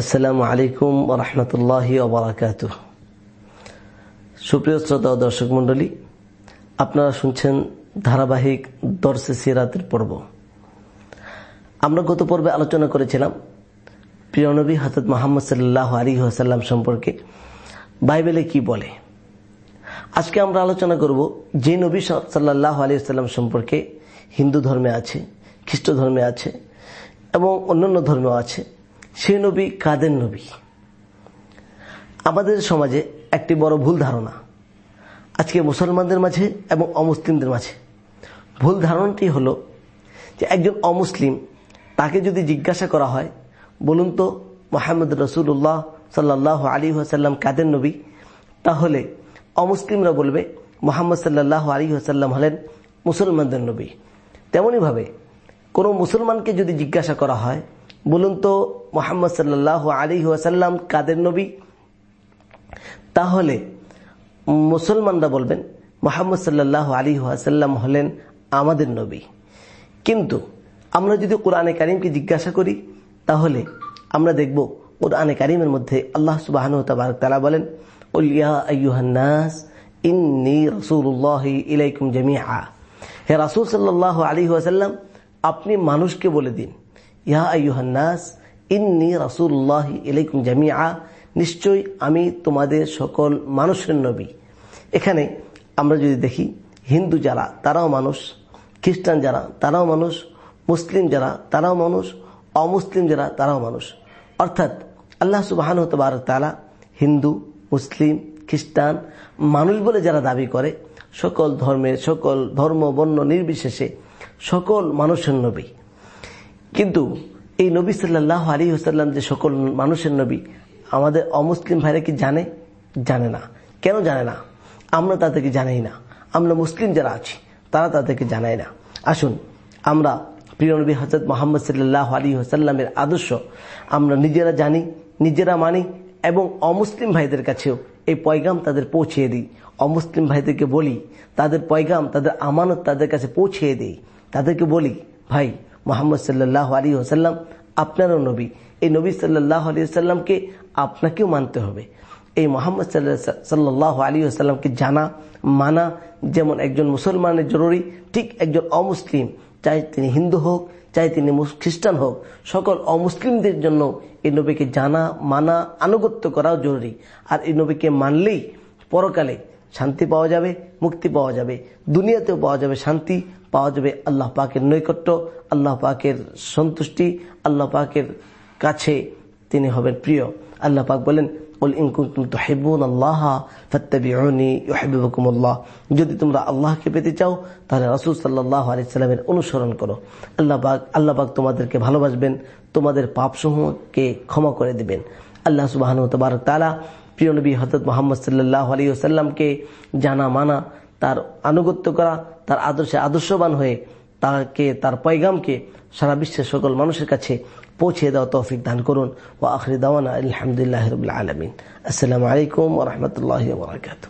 আসসালামু আলাইকুম রহমতুল্লাহ ওবরাকাত সুপ্রিয় শ্রোতা ও দর্শক মন্ডলী আপনারা শুনছেন ধারাবাহিক দর্শে সিরাতের পর্ব। আমরা গত পর্বে আলোচনা করেছিলাম প্রিয় নবী হাজরত মোহাম্মদ সাল্লাহ আলী হাসাল্লাম সম্পর্কে, বাইবেলে কি বলে? আজকে আমরা আলোচনা করব যে নবী সাল্লাহ আলী সাল্লাম সম্পর্কে হিন্দু ধর্মে আছে, খ্রিস্ট ধর্মে আছে এবং অন্যান্য ধর্মেও আছে। সেই নবী কাদের নবী? আমাদের সমাজে একটি বড় ভুল ধারণা। আজকে মুসলমানদের মাঝে এবং অমুসলিমদের মাঝে। ভুল ধারণাটি হলো যে একজন অমুসলিম তাকে যদি জিজ্ঞাসা করা হয়, বলুন তো মোহাম্মদ রসুল্লাহ সাল্লাহ আলী হাসাল্লাম কাদের নবী? তাহলে অমুসলিমরা বলবে, মোহাম্মদ সাল্লাহ আলী হাসাল্লাম হলেন মুসলমানদের নবী। তেমনইভাবে কোনো মুসলমানকে যদি জিজ্ঞাসা করা হয় বলুন তো, মোহাম্মদ সাল্লাহ আলী ওয়াসাল্লাম কাদের নবী? তাহলে মুসলমানরা বলবেন, মোহাম্মদ সাল্লাহ আলী ওয়াসাল্লাম হলেন আমাদের নবী। কিন্তু আমরা যদি কোরআনে কারিমকে জিজ্ঞাসা করি, তাহলে আমরা দেখব কোরআনে কারিমের মধ্যে আল্লাহ সুবাহ তালা বলেন ইলাইকুম হে রাসূল সাল্লাল্লাহু আলাইহি ওয়াসাল্লাম, আপনি মানুষকে বলে দিন। আইহান্নাস ইন্নি রাসুল্লাহ ইলাইকুম জামিয়া নিশ্চয়ই আমি তোমাদের সকল মানুষের নবী। এখানে আমরা যদি দেখি, হিন্দু যারা, তারাও মানুষ, খ্রিস্টান যারা, তারাও মানুষ, মুসলিম যারা, তারাও মানুষ, অমুসলিম যারা, তারাও মানুষ। অর্থাৎ আল্লাহ সুবাহান তালা হিন্দু, মুসলিম, খ্রিস্টান, মানুষ বলে যারা দাবি করে, সকল ধর্মের, সকল ধর্ম, বর্ণ নির্বিশেষে সকল মানুষের নবী। কিন্তু এই নবী সাল্লাহ আলী হোসাল্লাম যে সকল মানুষের নবী, আমাদের অমুসলিম ভাইরা কি জানে? জানে না। কেন জানে না? আমরা তাদেরকে জানাই না। আমরা মুসলিম যারা আছি, তারা তাদেরকে জানাই না। আসুন, আমরা প্রিয় নবী হজরত মোহাম্মদ সাল্লাহ আলী হোসাল্লামের আদর্শ আমরা নিজেরা জানি, নিজেরা মানি এবং অমুসলিম ভাইদের কাছেও এই পয়গাম তাদের পৌঁছিয়ে দিই। অমুসলিম ভাইদেরকে বলি, তাদের পয়গাম, তাদের আমানত তাদের কাছে পৌঁছিয়ে দিই। তাদেরকে বলি, ভাই মোহাম্মদ সাল্লাহ আলী ওসাল্লাম আপনারও নবী। এই নবী সাল্লাহ আলী সাল্লামকে আপনাকেও মানতে হবে। এই মোহাম্মদ সাল্লাহ আলী আসাল্লামকে জানা, মানা যেমন একজন মুসলমানের জরুরি, ঠিক একজন অমুসলিম, চাই তিনি হিন্দু হোক, চাই তিনি খ্রিস্টান হোক, সকল অমুসলিমদের জন্য এই নবীকে জানা, মানা, আনুগত্য করাও জরুরি। আর এই নবীকে মানলেই পরকালে শান্তি পাওয়া যাবে, মুক্তি পাওয়া যাবে। দুনিয়াতেও পাওয়া যাবে শান্তি, পাওয়া যাবে আল্লাহ পাকের নৈকট্য, আল্লাহ পাকের সন্তুষ্টি, আল্লাহ পাকের কাছে তিনি হবেন প্রিয়। আল্লাহ পাক বলেন যদি তোমরা আল্লাহকে পেতে চাও, তাহলে রাসুল সাল্লাহ অনুসরণ করো। আল্লাহ পাক, আল্লাহ তোমাদেরকে ভালোবাসবেন, তোমাদের পাপসমূহকে ক্ষমা করে দিবেন। আল্লাহ সুবাহন তবরক তালা প্রিয় নবী হজরত মোহাম্মদ সাল্লাহ আলী ওসাল্লামকে জানা মানা তার আনুগত্য করা, তার আদর্শে আদর্শবান হয়ে তাকে, তার পয়গামকে সারা বিশ্বের সকল মানুষের কাছে পৌঁছে দেওয়া তৌফিক দান করুন। ও আখরি দাওয়ানা আলহামদুলিল্লাহ রবিল আলমিন। আসসালামু আলাইকুম রহমতুল্লাহ বরকাত